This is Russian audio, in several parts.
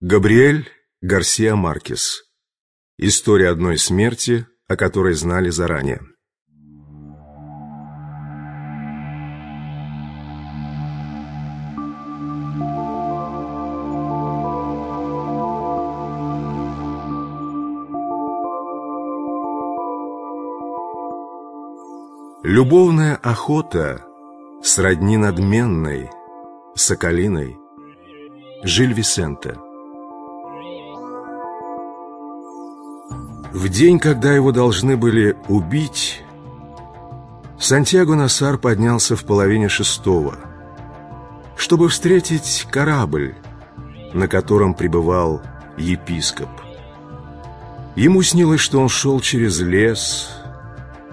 Габриэль Гарсиа Маркес. История одной смерти, о которой знали заранее. Любовная охота сродни надменной, соколиной. Жиль Висенте В день, когда его должны были убить, Сантьяго Насар поднялся в половине шестого, чтобы встретить корабль, на котором пребывал епископ. Ему снилось, что он шел через лес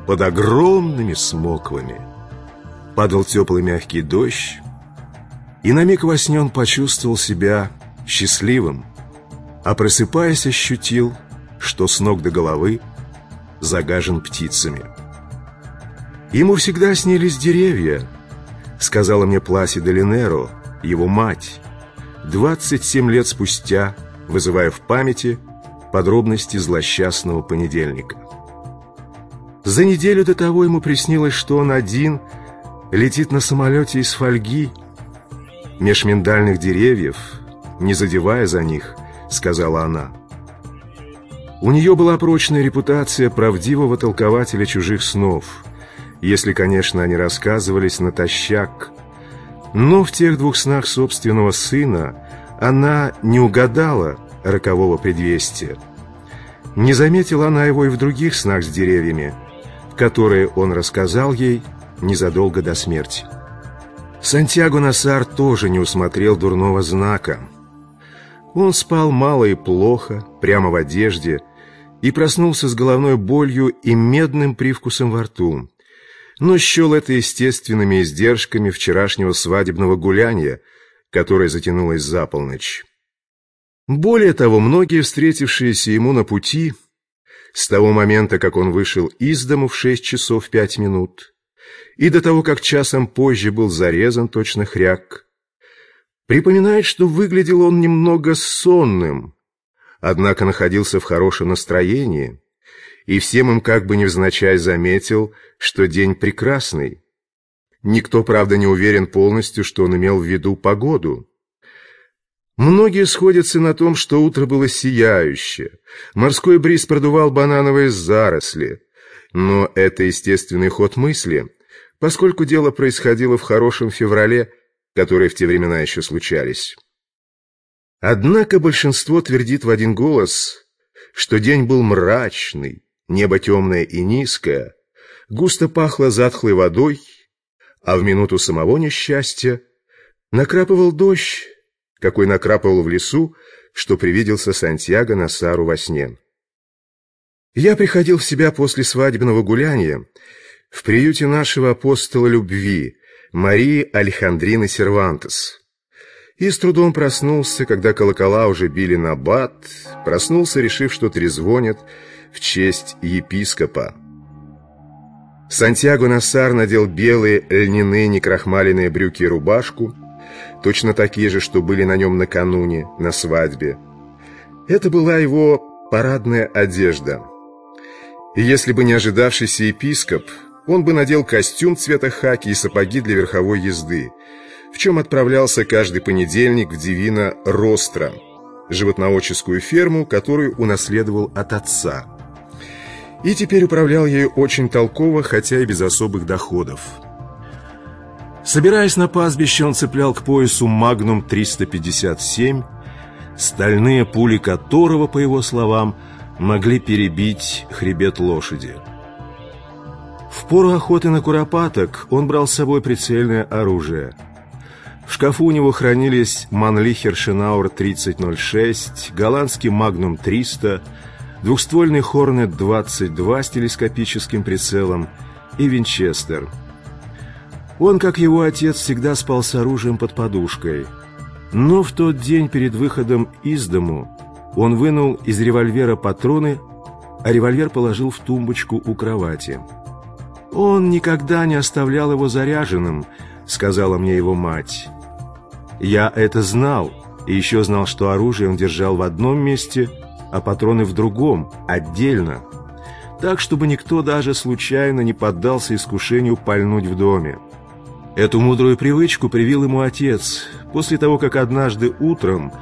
под огромными смоквами. Падал теплый мягкий дождь, и на миг во сне он почувствовал себя счастливым, а просыпаясь ощутил, что с ног до головы загажен птицами. Ему всегда снились деревья, сказала мне Пласи Долинеро, его мать, 27 лет спустя, вызывая в памяти подробности злосчастного понедельника. За неделю до того ему приснилось, что он один летит на самолете из фольги меж миндальных деревьев, не задевая за них, сказала она. У нее была прочная репутация правдивого толкователя чужих снов, если, конечно, они рассказывались натощак. Но в тех двух снах собственного сына она не угадала рокового предвестия. Не заметила она его и в других снах с деревьями, которые он рассказал ей незадолго до смерти. Сантьяго Насар тоже не усмотрел дурного знака – он спал мало и плохо, прямо в одежде, и проснулся с головной болью и медным привкусом во рту. Но счел это естественными издержками вчерашнего свадебного гуляния, которое затянулось за полночь. Более того, многие встретившиеся ему на пути, с того момента, как он вышел из дому в шесть часов пять минут, и до того, как часом позже был зарезан точно хряк, Припоминает, что выглядел он немного сонным, однако находился в хорошем настроении, и всем им как бы невзначай заметил, что день прекрасный. Никто, правда, не уверен полностью, что он имел в виду погоду. Многие сходятся на том, что утро было сияющее, морской бриз продувал банановые заросли, но это естественный ход мысли, поскольку дело происходило в хорошем феврале которые в те времена еще случались. Однако большинство твердит в один голос, что день был мрачный, небо темное и низкое, густо пахло затхлой водой, а в минуту самого несчастья накрапывал дождь, какой накрапывал в лесу, что привиделся Сантьяго Насару во сне. Я приходил в себя после свадебного гуляния в приюте нашего апостола любви, Марии Алехандрины Сервантес. И с трудом проснулся, когда колокола уже били на бат, проснулся, решив, что трезвонят в честь епископа. Сантьяго Насар надел белые льняные некрахмаленные брюки и рубашку, точно такие же, что были на нем накануне, на свадьбе. Это была его парадная одежда. И если бы не ожидавшийся епископ, он бы надел костюм цвета хаки и сапоги для верховой езды, в чем отправлялся каждый понедельник в Дивина Ростра, животноводческую ферму, которую унаследовал от отца. И теперь управлял ею очень толково, хотя и без особых доходов. Собираясь на пастбище, он цеплял к поясу «Магнум 357», стальные пули которого, по его словам, могли перебить хребет лошади. В пору охоты на куропаток он брал с собой прицельное оружие. В шкафу у него хранились Манлихер Шенауэр 3006, голландский Магнум 300, двухствольный Хорнет 22 с телескопическим прицелом и Винчестер. Он, как его отец, всегда спал с оружием под подушкой. Но в тот день перед выходом из дому он вынул из револьвера патроны, а револьвер положил в тумбочку у кровати. «Он никогда не оставлял его заряженным», — сказала мне его мать. «Я это знал», и еще знал, что оружие он держал в одном месте, а патроны в другом, отдельно, так, чтобы никто даже случайно не поддался искушению пальнуть в доме. Эту мудрую привычку привил ему отец, после того, как однажды утром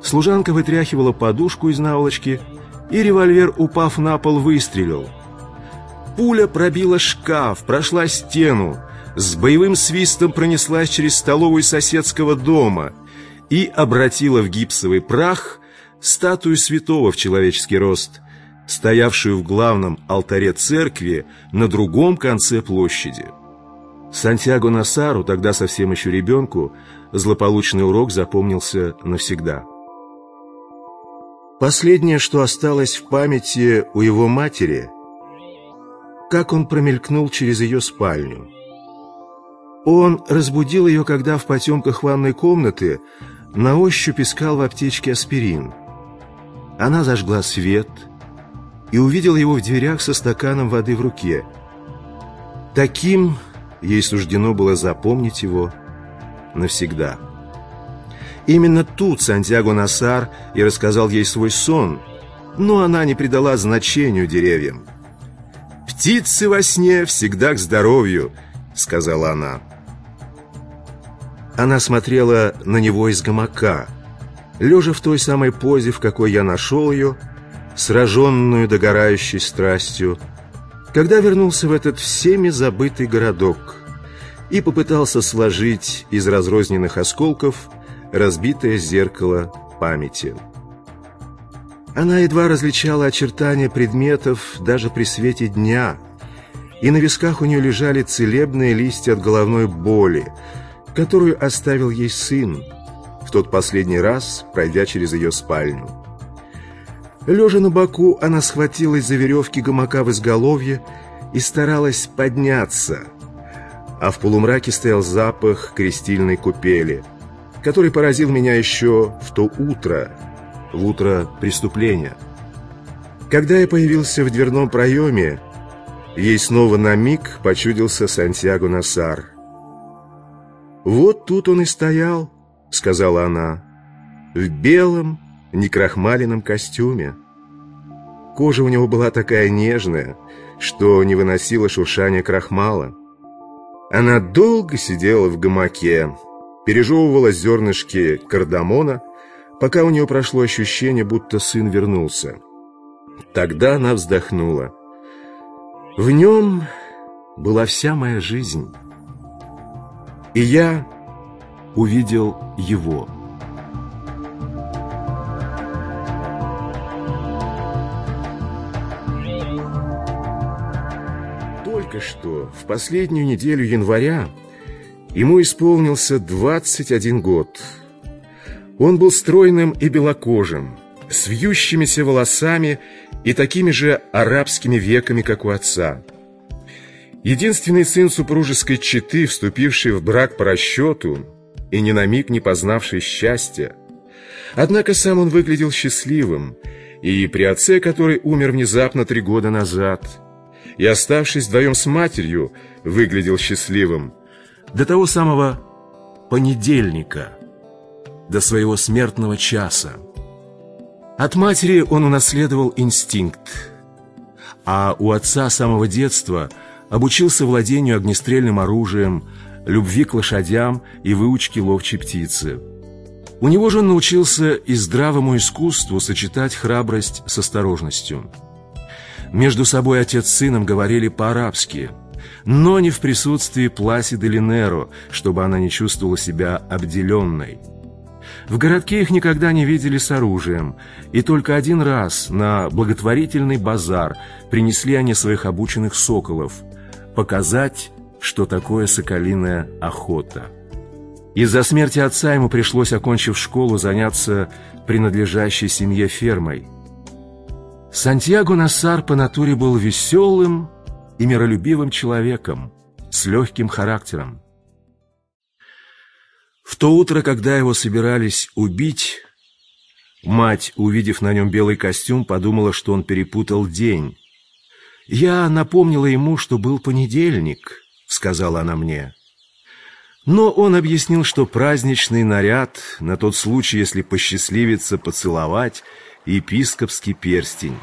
служанка вытряхивала подушку из наволочки, и револьвер, упав на пол, выстрелил. Пуля пробила шкаф, прошла стену, с боевым свистом пронеслась через столовую соседского дома и обратила в гипсовый прах статую святого в человеческий рост, стоявшую в главном алтаре церкви на другом конце площади. Сантьяго Насару, тогда совсем еще ребенку, злополучный урок запомнился навсегда. Последнее, что осталось в памяти у его матери, как он промелькнул через ее спальню. Он разбудил ее, когда в потемках ванной комнаты на ощупь искал в аптечке аспирин. Она зажгла свет и увидела его в дверях со стаканом воды в руке. Таким ей суждено было запомнить его навсегда. Именно тут Сантьяго Насар и рассказал ей свой сон, но она не придала значению деревьям. «Птицы во сне всегда к здоровью», — сказала она. Она смотрела на него из гамака, лежа в той самой позе, в какой я нашел ее, сраженную догорающей страстью, когда вернулся в этот всеми забытый городок и попытался сложить из разрозненных осколков разбитое зеркало памяти. Она едва различала очертания предметов даже при свете дня, и на висках у нее лежали целебные листья от головной боли, которую оставил ей сын в тот последний раз, пройдя через ее спальню. Лежа на боку, она схватилась за веревки гамака в изголовье и старалась подняться, а в полумраке стоял запах крестильной купели, который поразил меня еще в то утро, в утро преступления. Когда я появился в дверном проеме, ей снова на миг почудился Сантьяго Насар. «Вот тут он и стоял», — сказала она, — «в белом, некрахмаленном костюме. Кожа у него была такая нежная, что не выносила шуршания крахмала. Она долго сидела в гамаке, пережевывала зернышки кардамона, пока у нее прошло ощущение, будто сын вернулся. Тогда она вздохнула. В нем была вся моя жизнь. И я увидел его. Только что, в последнюю неделю января, ему исполнился 21 год. Он был стройным и белокожим, с вьющимися волосами и такими же арабскими веками, как у отца. Единственный сын супружеской четы, вступивший в брак по расчету и ни на миг не познавший счастья. Однако сам он выглядел счастливым, и при отце, который умер внезапно три года назад, и, оставшись вдвоем с матерью, выглядел счастливым до того самого понедельника, до своего смертного часа. От матери он унаследовал инстинкт, а у отца с самого детства – обучился владению огнестрельным оружием, любви к лошадям и выучке ловчей птицы. У него же он научился и здравому искусству сочетать храбрость с осторожностью. Между собой отец с сыном говорили по-арабски, но не в присутствии Пласиды Линеро, чтобы она не чувствовала себя обделенной. В городке их никогда не видели с оружием, и только один раз на благотворительный базар принесли они своих обученных соколов – показать, что такое соколиная охота. Из-за смерти отца ему пришлось, окончив школу, заняться принадлежащей семье фермой. Сантьяго Нассар по натуре был веселым и миролюбивым человеком, с легким характером. В то утро, когда его собирались убить, мать, увидев на нем белый костюм, подумала, что он перепутал день, «Я напомнила ему, что был понедельник», — сказала она мне. Но он объяснил, что праздничный наряд на тот случай, если посчастливится поцеловать епископский перстень.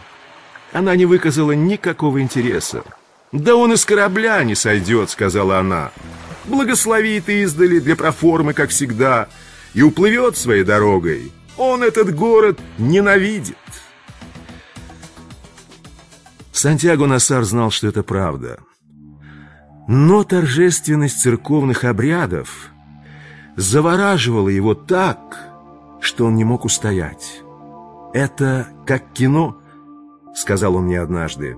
Она не выказала никакого интереса. «Да он из корабля не сойдет», — сказала она. «Благословит издали для проформы, как всегда, и уплывет своей дорогой. Он этот город ненавидит». Сантьяго Насар знал, что это правда. Но торжественность церковных обрядов завораживала его так, что он не мог устоять. «Это как кино», — сказал он мне однажды.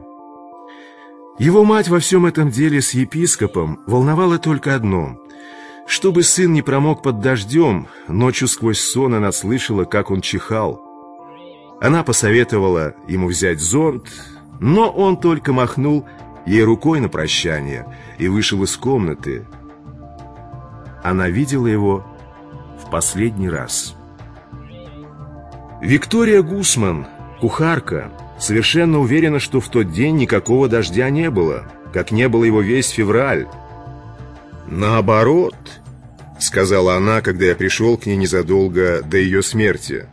Его мать во всем этом деле с епископом волновало только одно — чтобы сын не промок под дождем, ночью сквозь сон она слышала, как он чихал. Она посоветовала ему взять зонт, но он только махнул ей рукой на прощание и вышел из комнаты. Она видела его в последний раз. Виктория Гусман, кухарка, совершенно уверена, что в тот день никакого дождя не было, как не было его весь февраль. «Наоборот», — сказала она, когда я пришел к ней незадолго до ее смерти.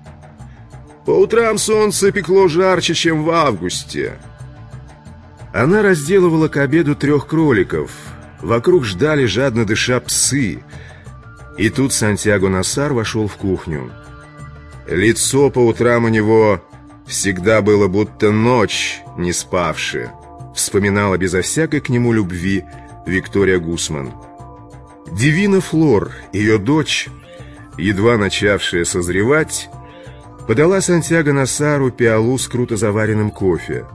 «По утрам солнце пекло жарче, чем в августе». Она разделывала к обеду трех кроликов. Вокруг ждали, жадно дыша, псы. И тут Сантьяго Насар вошел в кухню. Лицо по утрам у него всегда было будто ночь, не спавшая. Вспоминала безо всякой к нему любви Виктория Гусман. Дивина Флор, ее дочь, едва начавшая созревать, подала Сантьяго Насару пиалу с круто заваренным кофе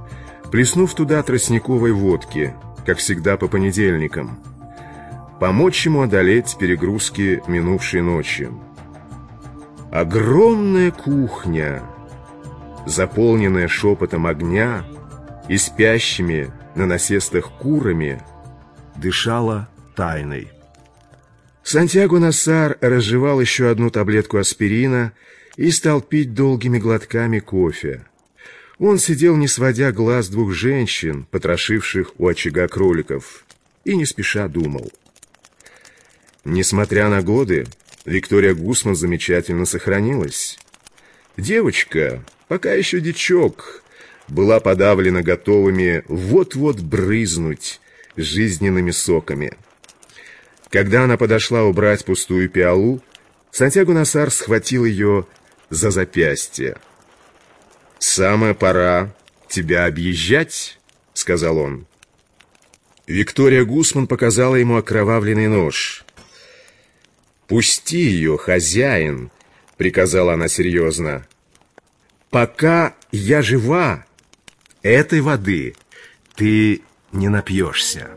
плеснув туда тростниковой водки, как всегда по понедельникам. Помочь ему одолеть перегрузки минувшей ночи. Огромная кухня, заполненная шепотом огня и спящими на насестах курами, дышала тайной. Сантьяго Насар разжевал еще одну таблетку аспирина и стал пить долгими глотками кофе. Он сидел, не сводя глаз двух женщин, потрошивших у очага кроликов, и не спеша думал. Несмотря на годы, Виктория Гусман замечательно сохранилась. Девочка, пока еще дичок, была подавлена готовыми вот-вот брызнуть жизненными соками. Когда она подошла убрать пустую пиалу, Сантьяго Насар схватил ее за запястье. «Самая пора тебя объезжать», — сказал он. Виктория Гусман показала ему окровавленный нож. «Пусти ее, хозяин», — приказала она серьезно. «Пока я жива, этой воды ты не напьешься».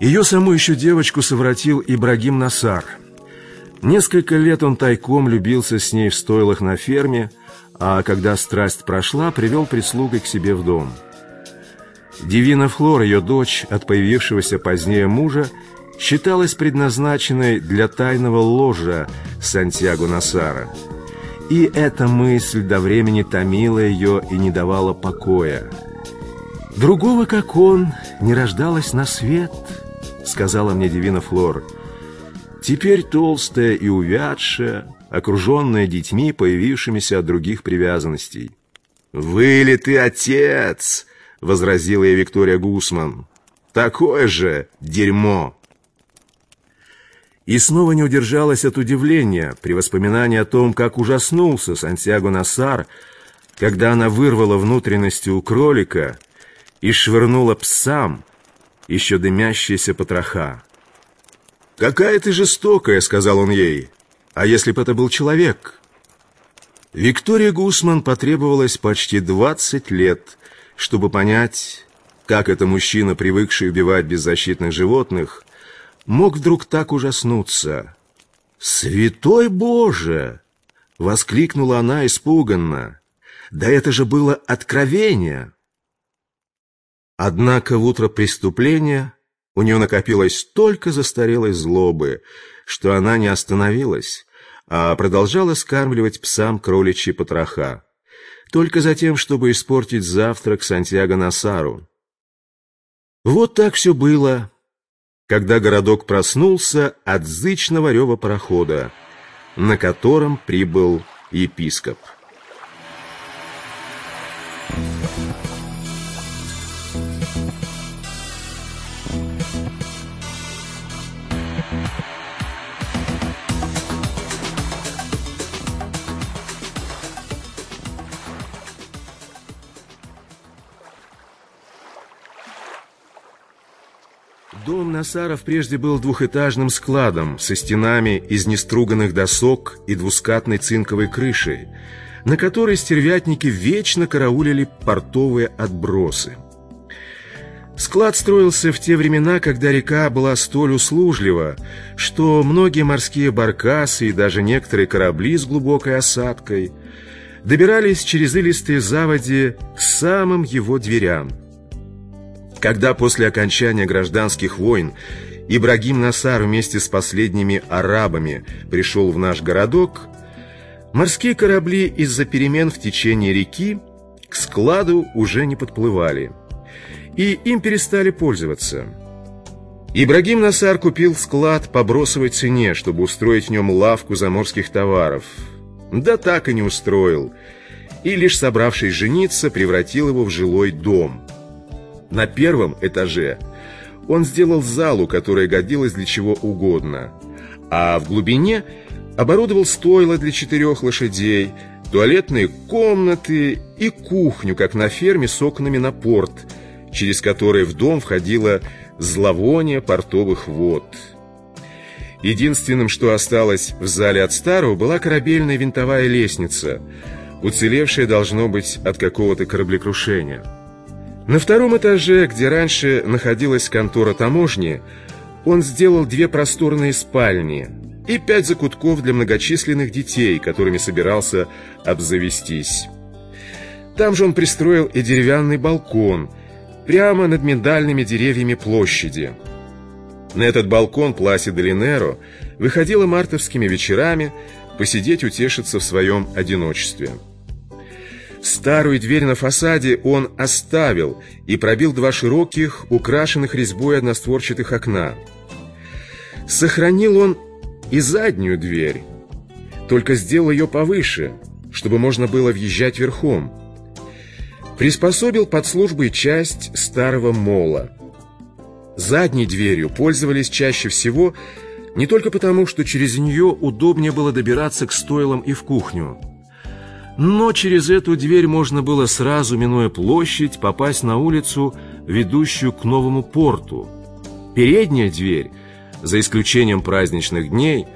Ее саму еще девочку совратил Ибрагим Насар. Несколько лет он тайком любился с ней в стойлах на ферме, а когда страсть прошла, привел прислугой к себе в дом. Дивина Флор, ее дочь, от появившегося позднее мужа, считалась предназначенной для тайного ложа Сантьяго Насара. И эта мысль до времени томила ее и не давала покоя. «Другого, как он, не рождалась на свет», — сказала мне Дивина Флор. «Теперь толстая и увядшая, окруженная детьми, появившимися от других привязанностей. «Вылитый отец!» — возразила ей Виктория Гусман. «Такое же дерьмо!» И снова не удержалась от удивления при воспоминании о том, как ужаснулся Сантьяго Насар, когда она вырвала внутренности у кролика и швырнула псам еще дымящиеся потроха. «Какая ты жестокая!» — сказал он ей. А если бы это был человек? Виктория Гусман потребовалось почти 20 лет, чтобы понять, как это мужчина, привыкший убивать беззащитных животных, мог вдруг так ужаснуться. «Святой Боже!» — воскликнула она испуганно. «Да это же было откровение!» Однако в утро преступления у нее накопилось столько застарелой злобы, что она не остановилась, а продолжала скармливать псам кроличьи потроха, только за тем, чтобы испортить завтрак Сантьяго Насару. Вот так все было, когда городок проснулся от зычного рева парохода, на котором прибыл епископ. Насаров прежде был двухэтажным складом со стенами из неструганных досок и двускатной цинковой крышей, на которой стервятники вечно караулили портовые отбросы. Склад строился в те времена, когда река была столь услужлива, что многие морские баркасы и даже некоторые корабли с глубокой осадкой добирались через илистые заводи к самым его дверям – когда после окончания гражданских войн Ибрагим Насар вместе с последними арабами пришел в наш городок, морские корабли из-за перемен в течение реки к складу уже не подплывали, и им перестали пользоваться. Ибрагим Насар купил склад по бросовой цене, чтобы устроить в нем лавку заморских товаров. Да так и не устроил, и лишь собравшись жениться, превратил его в жилой дом – на первом этаже он сделал залу, которая годилась для чего угодно, а в глубине оборудовал стойло для четырех лошадей, туалетные комнаты и кухню, как на ферме с окнами на порт, через которые в дом входило зловоние портовых вод. Единственным, что осталось в зале от старого, была корабельная винтовая лестница, уцелевшая, должно быть, от какого-то кораблекрушения. На втором этаже, где раньше находилась контора таможни, он сделал две просторные спальни и пять закутков для многочисленных детей, которыми собирался обзавестись. Там же он пристроил и деревянный балкон, прямо над миндальными деревьями площади. На этот балкон Пласи Долинеро выходила мартовскими вечерами посидеть утешиться в своем одиночестве. Старую дверь на фасаде он оставил и пробил два широких, украшенных резьбой одностворчатых окна. Сохранил он и заднюю дверь, только сделал ее повыше, чтобы можно было въезжать верхом. Приспособил под службой часть старого мола. Задней дверью пользовались чаще всего не только потому, что через нее удобнее было добираться к стойлам и в кухню, но через эту дверь можно было сразу, минуя площадь, попасть на улицу, ведущую к новому порту. Передняя дверь, за исключением праздничных дней,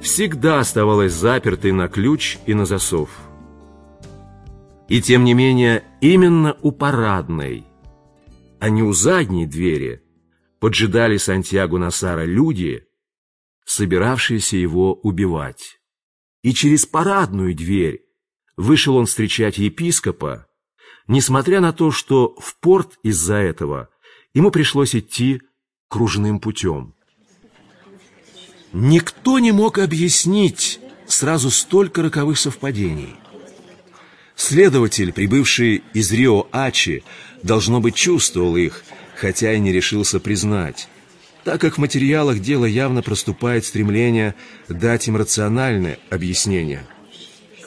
всегда оставалась запертой на ключ и на засов. И тем не менее, именно у парадной, а не у задней двери, поджидали Сантьяго Насара люди, собиравшиеся его убивать. И через парадную дверь Вышел он встречать епископа, несмотря на то, что в порт из-за этого ему пришлось идти кружным путем. Никто не мог объяснить сразу столько роковых совпадений. Следователь, прибывший из Рио-Ачи, должно быть, чувствовал их, хотя и не решился признать, так как в материалах дела явно проступает стремление дать им рациональное объяснение –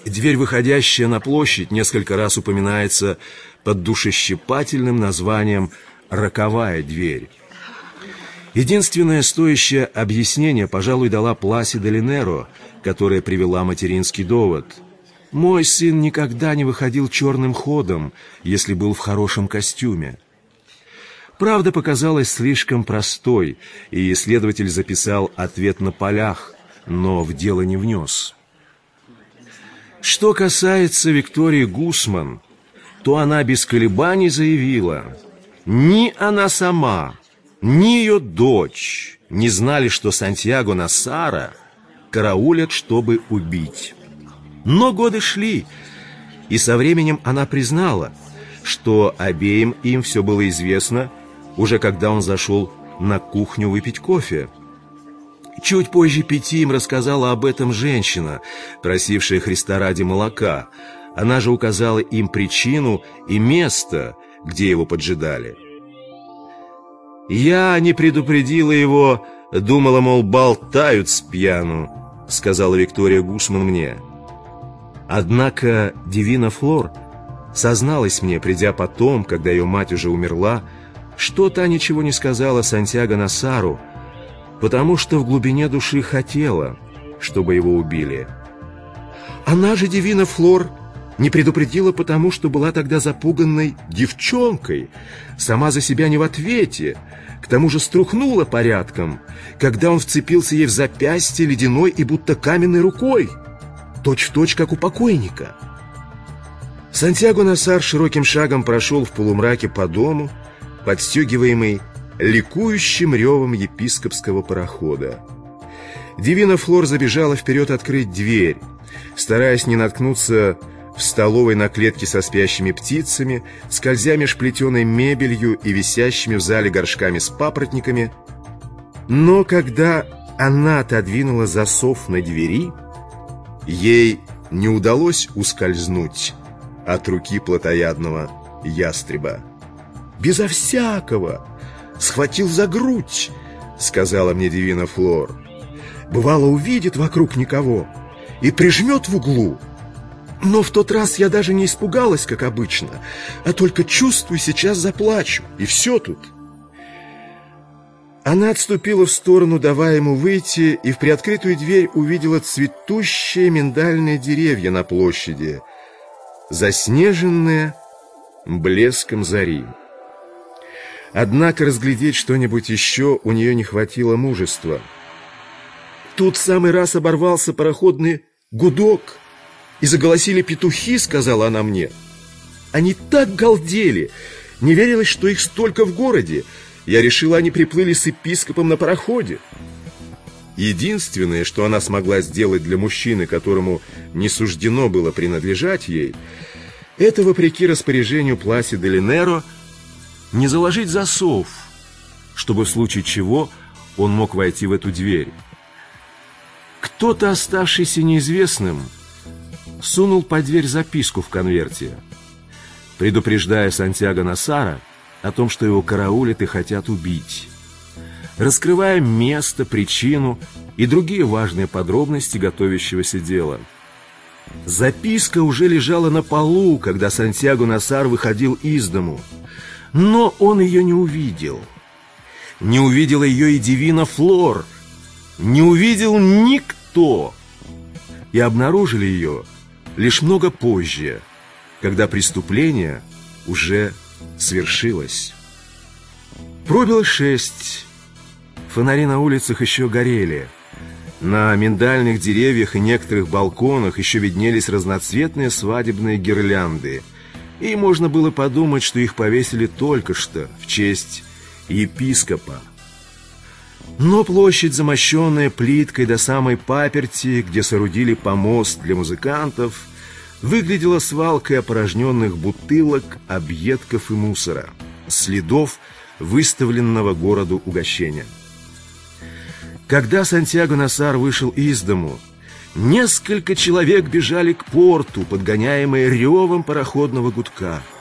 Дверь, выходящая на площадь, несколько раз упоминается под душещипательным названием «роковая дверь». Единственное стоящее объяснение, пожалуй, дала Пласи Долинеро, которая привела материнский довод. «Мой сын никогда не выходил черным ходом, если был в хорошем костюме». Правда показалась слишком простой, и исследователь записал ответ на полях, но в дело не внес. Что касается Виктории Гусман, то она без колебаний заявила, ни она сама, ни ее дочь не знали, что Сантьяго Насара караулят, чтобы убить. Но годы шли, и со временем она признала, что обеим им все было известно, уже когда он зашел на кухню выпить кофе. Чуть позже пяти им рассказала об этом женщина, просившая Христа ради молока. Она же указала им причину и место, где его поджидали. Я не предупредила его, думала, мол, болтают с пьяну, сказала Виктория Гусман мне. Однако Дивина Флор созналась мне, придя потом, когда ее мать уже умерла, что та ничего не сказала Сантьяго Насару, потому что в глубине души хотела, чтобы его убили. Она же, Дивина Флор, не предупредила потому, что была тогда запуганной девчонкой, сама за себя не в ответе, к тому же струхнула порядком, когда он вцепился ей в запястье ледяной и будто каменной рукой, точь-в-точь, точь, как у покойника. Сантьяго Насар широким шагом прошел в полумраке по дому, подстегиваемый ликующим ревом епископского парохода. Дивина Флор забежала вперед открыть дверь, стараясь не наткнуться в столовой на клетке со спящими птицами, скользя меж плетеной мебелью и висящими в зале горшками с папоротниками. Но когда она отодвинула засов на двери, ей не удалось ускользнуть от руки плотоядного ястреба. «Безо всякого!» «Схватил за грудь!» — сказала мне Дивина Флор. «Бывало, увидит вокруг никого и прижмет в углу». Но в тот раз я даже не испугалась, как обычно, а только чувствую, сейчас заплачу, и все тут. Она отступила в сторону, давая ему выйти, и в приоткрытую дверь увидела цветущие миндальные деревья на площади, заснеженные блеском зари. Однако разглядеть что-нибудь еще у нее не хватило мужества. Тут в самый раз оборвался пароходный гудок — и заголосили петухи, сказала она мне. Они так галдели, не верилось, что их столько в городе. Я решила, они приплыли с епископом на пароходе. Единственное, что она смогла сделать для мужчины, которому не суждено было принадлежать ей, это, вопреки распоряжению Пласи де Линеро, не заложить засов, чтобы в случае чего он мог войти в эту дверь. Кто-то, оставшийся неизвестным, сунул под дверь записку в конверте, предупреждая Сантьяго Насара о том, что его караулят и хотят убить, раскрывая место, причину и другие важные подробности готовящегося дела. Записка уже лежала на полу, когда Сантьяго Насар выходил из дому, но он ее не увидел. Не увидела ее и Дивина Флор, не увидел никто. И обнаружили ее лишь много позже, когда преступление уже свершилось. Пробило шесть. Фонари на улицах еще горели. На миндальных деревьях и некоторых балконах еще виднелись разноцветные свадебные гирлянды. И можно было подумать, что их повесили только что в честь епископа. Но площадь, замощенная плиткой до самой паперти, где соорудили помост для музыкантов, выглядела свалкой опорожненных бутылок, объедков и мусора, следов выставленного городу угощения. Когда Сантьяго Насар вышел из дому, несколько человек бежали к порту, подгоняемые ревом пароходного гудка –